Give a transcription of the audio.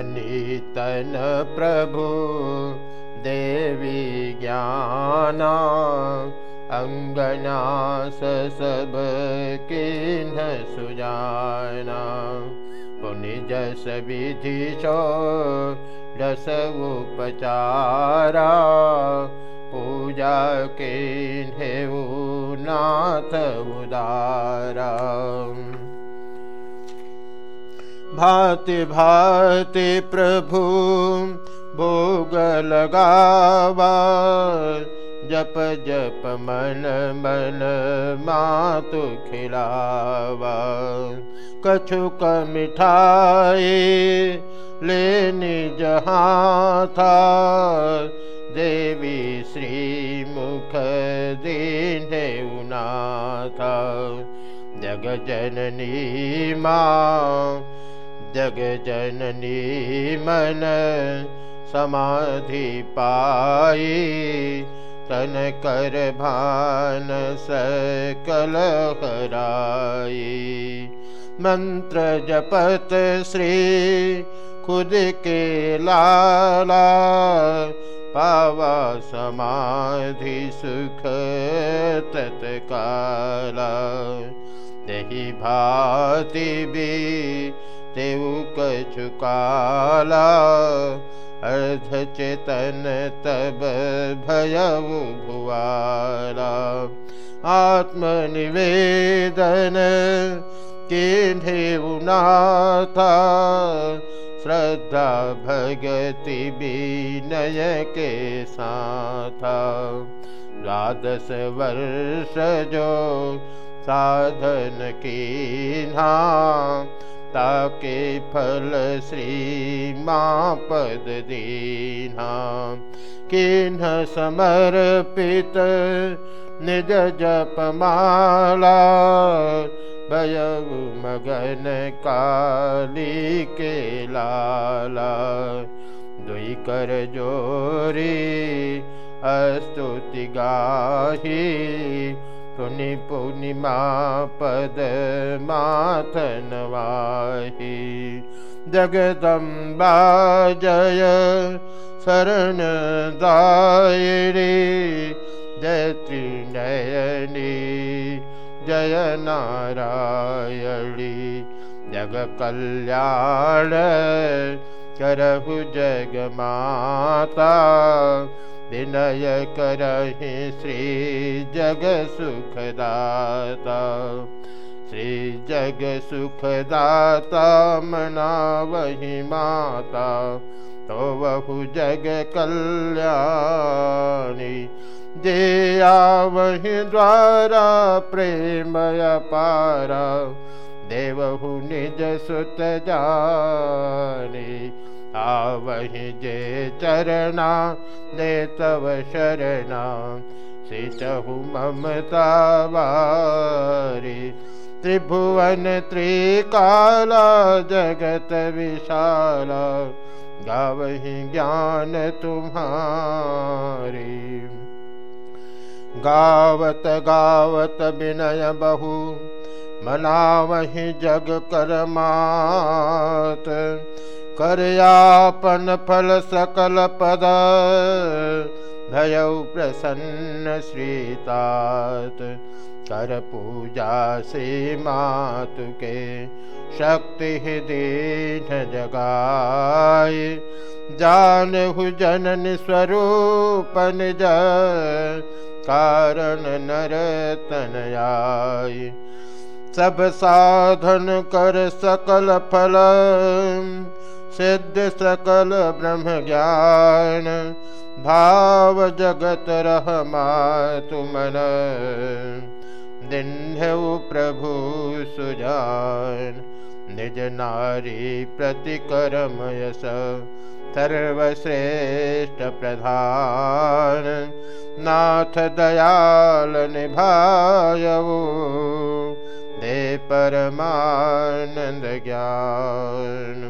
जननी तन प्रभु देवी ज्ञाना अङ्गनास सब किन् सुजाना। पुनिजस विधि चो रस उपचारा पूजा किन्हेऊ नाथ उदारा भाति भाति प्रभु भोग लगावा। जप जप मन मन मातु खिलावा। कछुक मिठाई लेनी जहाँ था देवी श्री मुख दीन उनाथा। जग जननी माँ जग जननी मन समाधि पाई। तन कर भान सकल हराई मंत्र जपत श्री खुद के लाला। पावा समाधि सुख तत्काला। दही भाति भी तेऊ कछुकाला अर्ध चेतन तब भयउ भुवाला। आत्मनिवेदन नाथा, श्रद्धा भगति विनय के साथा। द्वादश वर्ष जो साधन की ताके फल पद दीना किन्ह समर्पित निज जपमाला भय मगन काली के लाला। दुई कर जोरी अस्तुति गाही पुनि पूर्णिमा पद माथनवाही जगदम्बा जय शरण दायरी जय नारायणी जग कल्याण करहु जग माता विनय करहि श्री जग सुखदाता श्री जग सुखदाता मना वही माता। तो बहु जग कल्याणी जे आवहि द्वारा प्रेमय पारा। देवहु निज सुत जानी। आवहि जे चरणा ने तव शरणा। सिचहु ममता बारी त्रिभुवन त्रिकाला, जगत विशाला। गावहि ज्ञान तुम्हारी। गावत गावत विनय बहु, मनावहि जग करमात। करयापन फल सकल पद। भय प्रसन्न श्रीतात। कर पूजा से मातु के शक्ति दीन जगाय। जानहु जनन स्वरूप निज, कारण नर तनयाय सब साधन कर सकल फल। सिद्ध सकल ब्रह्म ज्ञान भाव जगत रह तुमन दिन प्रभु सुजान निज नारी प्रतिकरमयस सर्वश्रेष्ठ प्रधान नाथ दयाल निभायवो। दे परमानंद ज्ञान